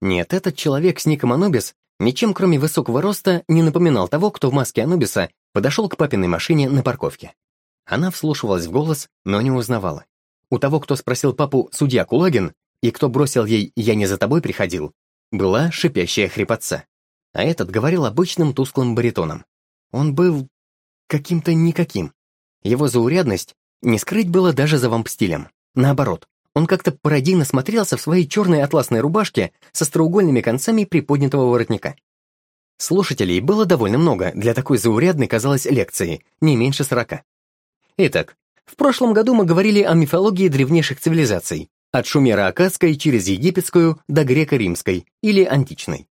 Нет, этот человек с ником Анубис ничем кроме высокого роста не напоминал того, кто в маске Анубиса подошел к папиной машине на парковке. Она вслушивалась в голос, но не узнавала. У того, кто спросил папу «Судья Кулагин», и кто бросил ей «Я не за тобой приходил», была шипящая хрипотца. А этот говорил обычным тусклым баритоном. Он был каким-то никаким. Его заурядность не скрыть было даже за вамп-стилем. Наоборот, он как-то пародийно смотрелся в своей черной атласной рубашке со остроугольными концами приподнятого воротника. Слушателей было довольно много для такой заурядной, казалось, лекции, не меньше сорока. Итак, в прошлом году мы говорили о мифологии древнейших цивилизаций, от шумеро-акадской через египетскую до греко-римской или античной.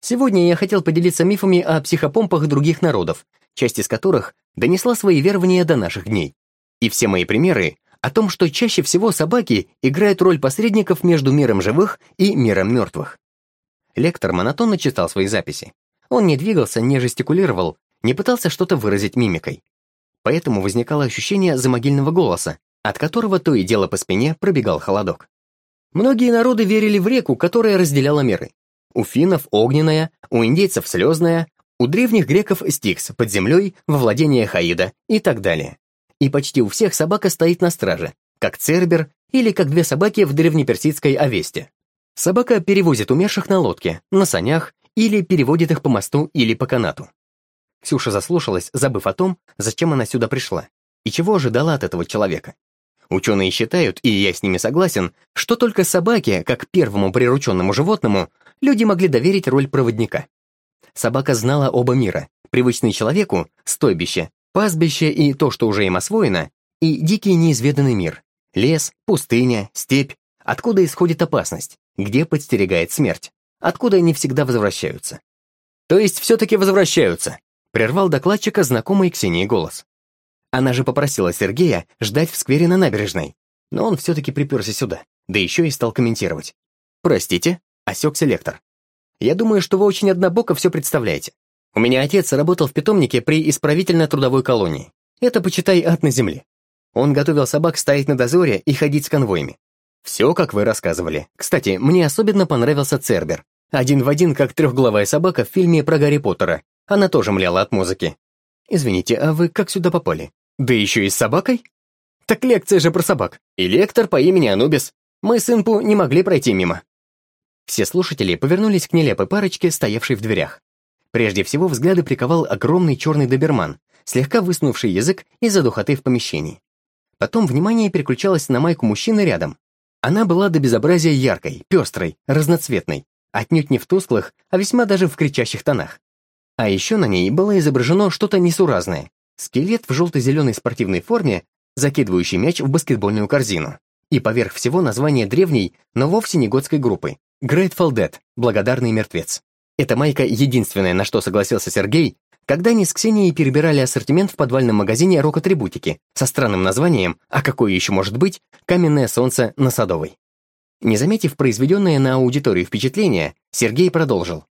Сегодня я хотел поделиться мифами о психопомпах других народов, часть из которых донесла свои верования до наших дней. И все мои примеры о том, что чаще всего собаки играют роль посредников между миром живых и миром мертвых. Лектор монотонно читал свои записи. Он не двигался, не жестикулировал, не пытался что-то выразить мимикой. поэтому возникало ощущение замогильного голоса, от которого то и дело по спине пробегал холодок. Многие народы верили в реку, которая разделяла миры. У финнов огненная, у индейцев слезная, у древних греков стикс под землей во владение Хаида и так далее. И почти у всех собака стоит на страже, как цербер или как две собаки в древнеперсидской Авесте. Собака перевозит умерших на лодке, на санях или переводит их по мосту или по канату. Ксюша заслушалась, забыв о том, зачем она сюда пришла, и чего ожидала от этого человека. Ученые считают, и я с ними согласен, что только собаке, как первому прирученному животному, люди могли доверить роль проводника. Собака знала оба мира, привычный человеку — стойбище, пастбище и то, что уже им освоено, и дикий неизведанный мир — лес, пустыня, степь, откуда исходит опасность, где подстерегает смерть, откуда они всегда возвращаются. То есть все-таки возвращаются, прервал докладчика знакомый Ксении голос. Она же попросила Сергея ждать в сквере на набережной, но он все-таки приперся сюда, да еще и стал комментировать. «Простите», — осекся лектор. «Я думаю, что вы очень однобоко все представляете. У меня отец работал в питомнике при исправительно-трудовой колонии. Это, почитай, ад на земле. Он готовил собак стоять на дозоре и ходить с конвоями. Все, как вы рассказывали. Кстати, мне особенно понравился Цербер. Один в один, как трехглавая собака в фильме про Гарри Поттера. Она тоже мляла от музыки. Извините, а вы как сюда попали? Да еще и с собакой? Так лекция же про собак. И лектор по имени Анубис. Мы с Инпу не могли пройти мимо. Все слушатели повернулись к нелепой парочке, стоявшей в дверях. Прежде всего взгляды приковал огромный черный доберман, слегка высунувший язык из-за духоты в помещении. Потом внимание переключалось на майку мужчины рядом. Она была до безобразия яркой, пестрой, разноцветной, отнюдь не в тусклых, а весьма даже в кричащих тонах. А еще на ней было изображено что-то несуразное, Скелет в желто-зеленой спортивной форме, закидывающий мяч в баскетбольную корзину. И поверх всего название древней, но вовсе не готской группы. Grateful Dead, благодарный мертвец. Эта майка единственная, на что согласился Сергей, когда они с Ксенией перебирали ассортимент в подвальном магазине рок-атрибутики со странным названием, а какое еще может быть, «Каменное солнце на Садовой». Не заметив произведенное на аудиторию впечатление, Сергей продолжил.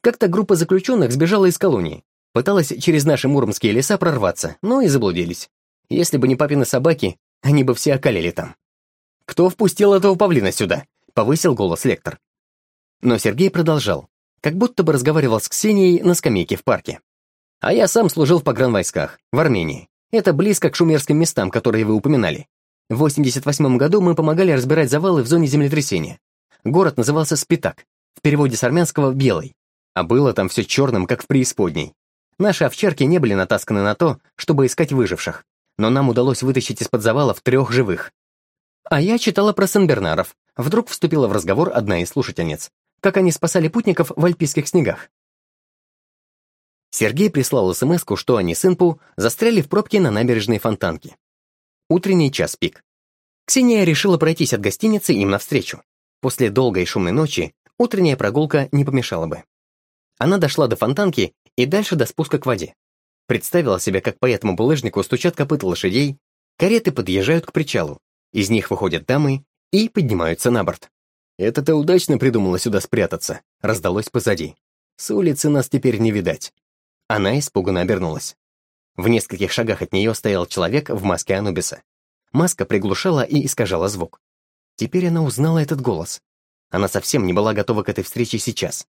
Как-то группа заключенных сбежала из колонии. Пыталась через наши муромские леса прорваться, но и заблудились. Если бы не папины собаки, они бы все околели там. «Кто впустил этого павлина сюда?» — повысил голос лектор. Но Сергей продолжал, как будто бы разговаривал с Ксенией на скамейке в парке. «А я сам служил в погранвойсках, в Армении. Это близко к шумерским местам, которые вы упоминали. В 88 году мы помогали разбирать завалы в зоне землетрясения. Город назывался Спитак, в переводе с армянского «белый». А было там все черным, как в преисподней. Наши овчарки не были натасканы на то, чтобы искать выживших, но нам удалось вытащить из-под завалов трех живых. А я читала про Сен-Бернаров. Вдруг вступила в разговор одна из слушательниц. Как они спасали путников в альпийских снегах. Сергей прислал смс что они с Инпу застряли в пробке на набережной Фонтанки. Утренний час пик. Ксения решила пройтись от гостиницы им навстречу. После долгой шумной ночи утренняя прогулка не помешала бы. Она дошла до Фонтанки и дальше до спуска к воде. Представила себе, как по этому булыжнику стучат копыта лошадей, кареты подъезжают к причалу, из них выходят дамы и поднимаются на борт. «Это ты удачно придумала сюда спрятаться», — раздалось позади. «С улицы нас теперь не видать». Она испуганно обернулась. В нескольких шагах от нее стоял человек в маске Анубиса. Маска приглушала и искажала звук. Теперь она узнала этот голос. Она совсем не была готова к этой встрече сейчас.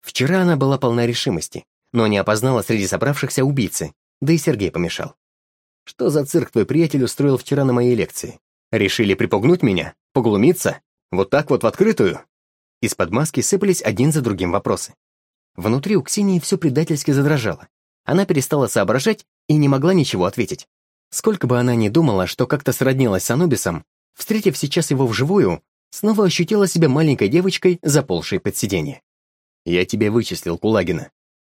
Вчера она была полна решимости, но не опознала среди собравшихся убийцы, да и Сергей помешал. Что за цирк твой приятель устроил вчера на моей лекции? Решили припугнуть меня? Поглумиться? Вот так вот в открытую?» Из-под маски сыпались один за другим вопросы. Внутри у Ксении все предательски задрожало. Она перестала соображать и не могла ничего ответить. Сколько бы она ни думала, что как-то сроднилась с Анубисом, встретив сейчас его вживую, снова ощутила себя маленькой девочкой, заползшей под сиденье. «Я тебя вычислил, Кулагина.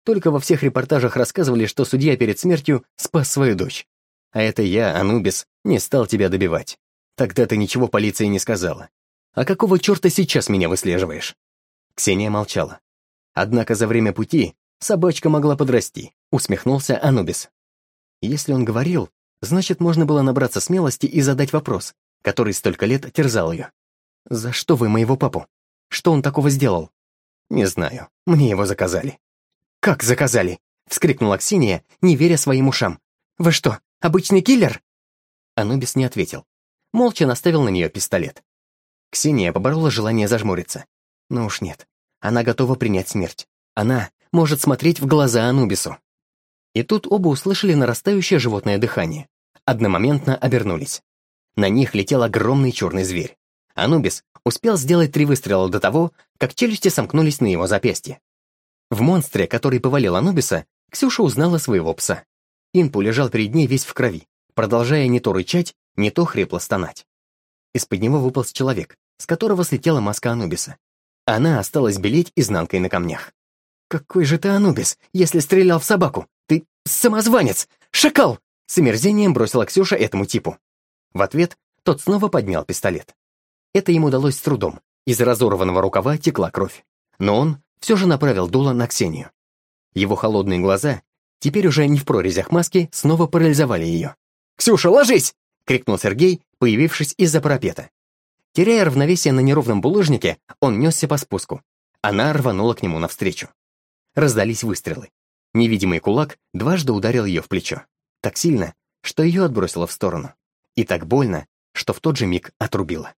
Только во всех репортажах рассказывали, что судья перед смертью спас свою дочь. А это я, Анубис, не стал тебя добивать. Тогда ты ничего полиции не сказала. А какого черта сейчас меня выслеживаешь?» Ксения молчала. Однако за время пути собачка могла подрасти, усмехнулся Анубис. Если он говорил, значит, можно было набраться смелости и задать вопрос, который столько лет терзал ее. «За что вы моего папу? Что он такого сделал?» «Не знаю, мне его заказали». «Как заказали?» — вскрикнула Ксения, не веря своим ушам. «Вы что, обычный киллер?» Анубис не ответил. Молча наставил на нее пистолет. Ксения поборола желание зажмуриться. Ну уж нет. Она готова принять смерть. Она может смотреть в глаза Анубису. И тут оба услышали нарастающее животное дыхание. Одномоментно обернулись. На них летел огромный черный зверь. Анубис успел сделать три выстрела до того, как челюсти сомкнулись на его запястье. В монстре, который повалил Анубиса, Ксюша узнала своего пса. Инпу лежал перед ней весь в крови, продолжая не то рычать, не то хрипло стонать. Из-под него выполз человек, с которого слетела маска Анубиса. Она осталась белеть изнанкой на камнях. «Какой же ты Анубис, если стрелял в собаку? Ты самозванец! Шакал!» С омерзением бросила Ксюша этому типу. В ответ тот снова поднял пистолет. Это ему удалось с трудом. Из разорванного рукава текла кровь. Но он все же направил дуло на Ксению. Его холодные глаза, теперь уже не в прорезях маски, снова парализовали ее. «Ксюша, ложись!» — крикнул Сергей, появившись из-за парапета. Теряя равновесие на неровном булыжнике, он несся по спуску. Она рванула к нему навстречу. Раздались выстрелы. Невидимый кулак дважды ударил ее в плечо. Так сильно, что ее отбросило в сторону. И так больно, что в тот же миг отрубило.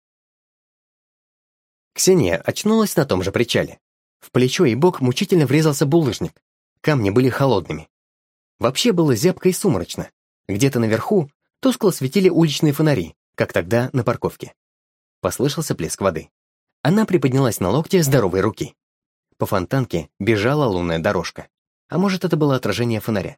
Ксения очнулась на том же причале. В плечо и бок мучительно врезался булыжник. Камни были холодными. Вообще было зябко и сумрачно. Где-то наверху тускло светили уличные фонари, как тогда на парковке. Послышался плеск воды. Она приподнялась на локте здоровой руки. По фонтанке бежала лунная дорожка. А может, это было отражение фонаря.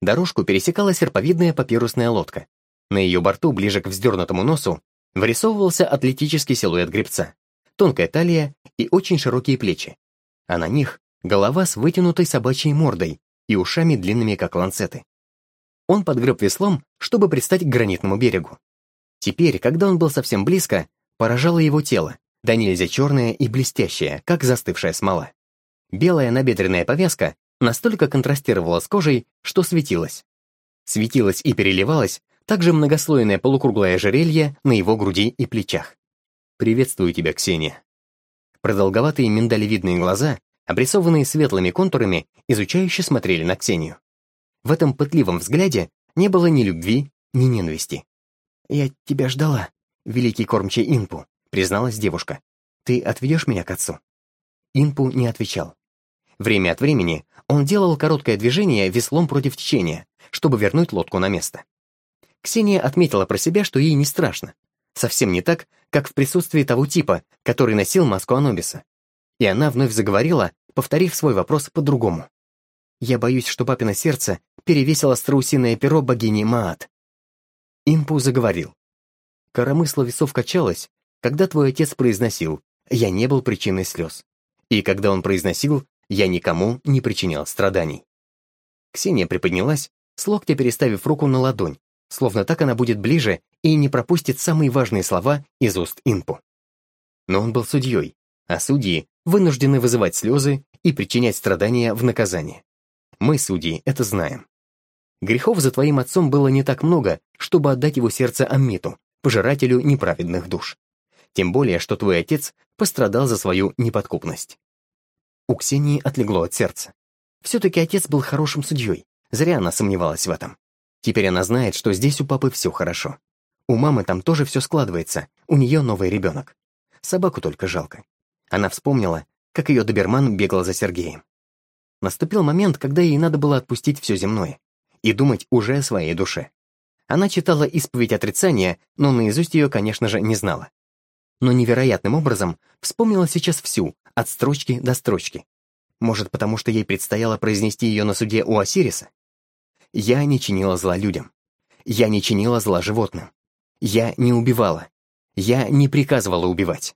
Дорожку пересекала серповидная папирусная лодка. На ее борту, ближе к вздернутому носу, вырисовывался атлетический силуэт гребца, тонкая талия и очень широкие плечи. А на них голова с вытянутой собачьей мордой и ушами длинными, как ланцеты. Он подгреб веслом, чтобы пристать к гранитному берегу. Теперь, когда он был совсем близко, поражало его тело, да нельзя черное и блестящее, как застывшая смола. Белая набедренная повязка настолько контрастировала с кожей, что светилась. Светилась и переливалась также многослойное полукруглое ожерелье на его груди и плечах. «Приветствую тебя, Ксения». Продолговатые миндалевидные глаза, обрисованные светлыми контурами, изучающе смотрели на Ксению. В этом пытливом взгляде не было ни любви, ни ненависти. «Я тебя ждала, великий кормчий Инпу», — призналась девушка. «Ты отведешь меня к отцу?» Инпу не отвечал. Время от времени он делал короткое движение веслом против течения, чтобы вернуть лодку на место. Ксения отметила про себя, что ей не страшно. Совсем не так, как в присутствии того типа, который носил маску Анубиса. И она вновь заговорила, повторив свой вопрос по-другому. «Я боюсь, что папино сердце перевесило страусиное перо богини Маат». Инпу заговорил. Коромысло весов качалось, когда твой отец произносил «Я не был причиной слез». И когда он произносил я никому не причинял страданий. Ксения приподнялась, с локтя переставив руку на ладонь, словно так она будет ближе и не пропустит самые важные слова из уст Инпу. Но он был судьей, а судьи вынуждены вызывать слезы и причинять страдания в наказание. Мы, судьи, это знаем. Грехов за твоим отцом было не так много, чтобы отдать его сердце Аммиту, пожирателю неправедных душ. Тем более, что твой отец пострадал за свою неподкупность. У Ксении отлегло от сердца. Все-таки отец был хорошим судьей. Зря она сомневалась в этом. Теперь она знает, что здесь у папы все хорошо. У мамы там тоже все складывается, у нее новый ребенок. Собаку только жалко. Она вспомнила, как ее доберман бегал за Сергеем. Наступил момент, когда ей надо было отпустить все земное и думать уже о своей душе. Она читала исповедь отрицания, но наизусть ее, конечно же, не знала. Но невероятным образом вспомнила сейчас всю, от строчки до строчки. Может, потому что ей предстояло произнести ее на суде у Осириса? Я не чинила зла людям. Я не чинила зла животным. Я не убивала. Я не приказывала убивать.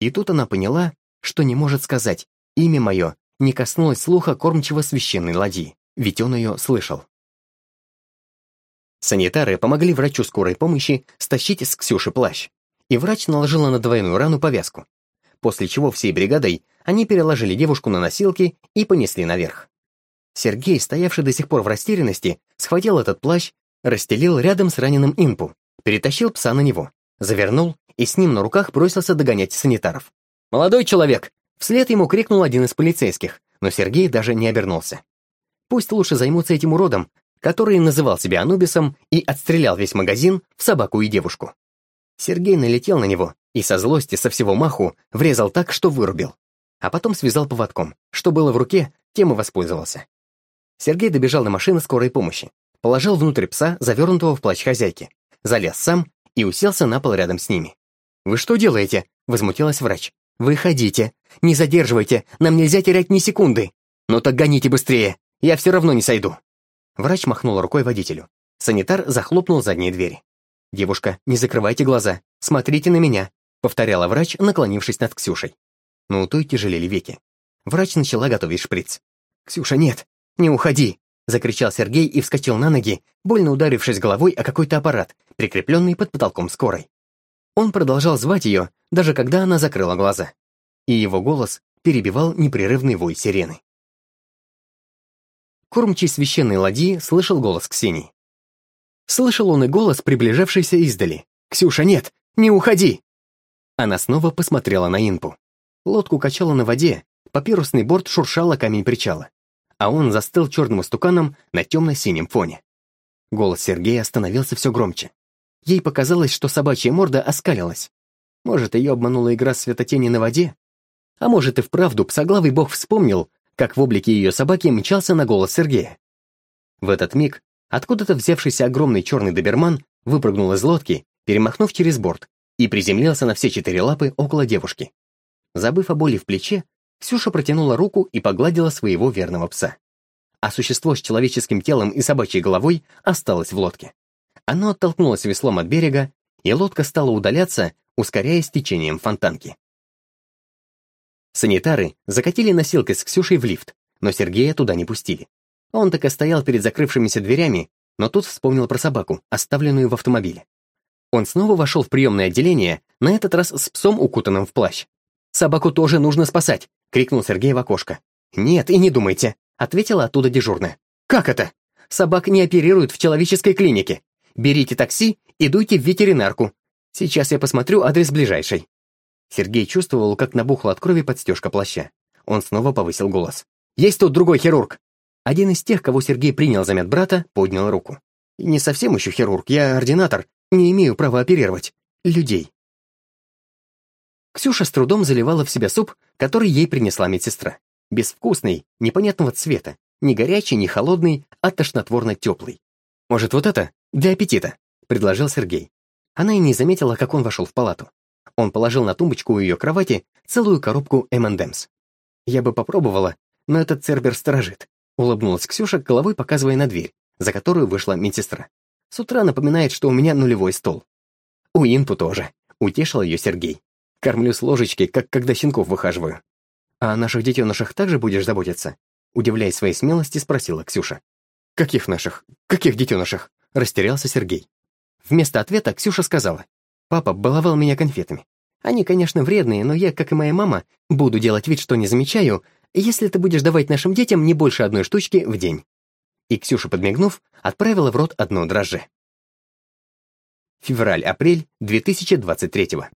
И тут она поняла, что не может сказать «имя мое» не коснулось слуха кормчего священной ладьи, ведь он ее слышал. Санитары помогли врачу скорой помощи стащить с Ксюши плащ, и врач наложила на двойную рану повязку, после чего всей бригадой они переложили девушку на носилки и понесли наверх. Сергей, стоявший до сих пор в растерянности, схватил этот плащ, расстелил рядом с раненым импу, перетащил пса на него, завернул и с ним на руках бросился догонять санитаров. «Молодой человек!» Вслед ему крикнул один из полицейских, но Сергей даже не обернулся. Пусть лучше займутся этим уродом, который называл себя Анубисом и отстрелял весь магазин в собаку и девушку. Сергей налетел на него и со злости со всего маху врезал так, что вырубил. А потом связал поводком. Что было в руке, тем и воспользовался. Сергей добежал до машины скорой помощи, положил внутрь пса, завернутого в плащ хозяйки, залез сам и уселся на пол рядом с ними. «Вы что делаете?» — возмутилась врач. «Выходите! Не задерживайте! Нам нельзя терять ни секунды! Ну так гоните быстрее! Я все равно не сойду!» Врач махнул рукой водителю. Санитар захлопнул задние двери. «Девушка, не закрывайте глаза, смотрите на меня», повторяла врач, наклонившись над Ксюшей. Но у той тяжелели веки. Врач начала готовить шприц. «Ксюша, нет! Не уходи!» закричал Сергей и вскочил на ноги, больно ударившись головой о какой-то аппарат, прикрепленный под потолком скорой. Он продолжал звать ее, даже когда она закрыла глаза. И его голос перебивал непрерывный вой сирены. Кормчий священной ладьи слышал голос Ксении. Слышал он и голос, приближавшийся издали. «Ксюша, нет! Не уходи!» Она снова посмотрела на Инпу. Лодку качала на воде, папирусный борт шуршал камень причала, а он застыл черным истуканом на темно-синем фоне. Голос Сергея становился все громче. Ей показалось, что собачья морда оскалилась. Может, ее обманула игра светотени на воде? А может, и вправду псоглавый бог вспомнил, как в облике ее собаки мчался на голос Сергея. В этот миг откуда-то взявшийся огромный черный доберман выпрыгнул из лодки, перемахнув через борт, и приземлился на все четыре лапы около девушки. Забыв о боли в плече, Ксюша протянула руку и погладила своего верного пса. А существо с человеческим телом и собачьей головой осталось в лодке. Оно оттолкнулось веслом от берега, и лодка стала удаляться, ускоряясь течением фонтанки. Санитары закатили носилкой с Ксюшей в лифт, но Сергея туда не пустили. Он так и стоял перед закрывшимися дверями, но тут вспомнил про собаку, оставленную в автомобиле. Он снова вошел в приемное отделение, на этот раз с псом, укутанным в плащ. «Собаку тоже нужно спасать!» — крикнул Сергей в окошко. «Нет, и не думайте!» — ответила оттуда дежурная. «Как это? Собак не оперируют в человеческой клинике. Берите такси и дуйте в ветеринарку. Сейчас я посмотрю адрес ближайшей». Сергей чувствовал, как набухла от крови подстежка плаща. Он снова повысил голос. «Есть тут другой хирург!» Один из тех, кого Сергей принял за медбрата, поднял руку. «Не совсем еще хирург, я ординатор, не имею права оперировать. Людей». Ксюша с трудом заливала в себя суп, который ей принесла медсестра. Безвкусный, непонятного цвета, не горячий, не холодный, а тошнотворно-теплый. «Может, вот это? Для аппетита», — предложил Сергей. Она и не заметила, как он вошел в палату. Он положил на тумбочку у ее кровати целую коробку M&M's. «Я бы попробовала, но этот цербер сторожит», — улыбнулась Ксюша, головой показывая на дверь, за которую вышла медсестра. «С утра напоминает, что у меня нулевой стол». «У Инпу тоже», — утешил ее Сергей. «Кормлю с ложечки, как когда щенков выхаживаю». «А о наших детенышах также будешь заботиться?» Удивляясь своей смелости, спросила Ксюша. «Каких наших? Каких детенышах?» — растерялся Сергей. Вместо ответа Ксюша сказала. «Папа баловал меня конфетами. Они, конечно, вредные, но я, как и моя мама, буду делать вид, что не замечаю, если ты будешь давать нашим детям не больше одной штучки в день». И Ксюша, подмигнув, отправила в рот одно дрожже. Февраль-апрель 2023 -го.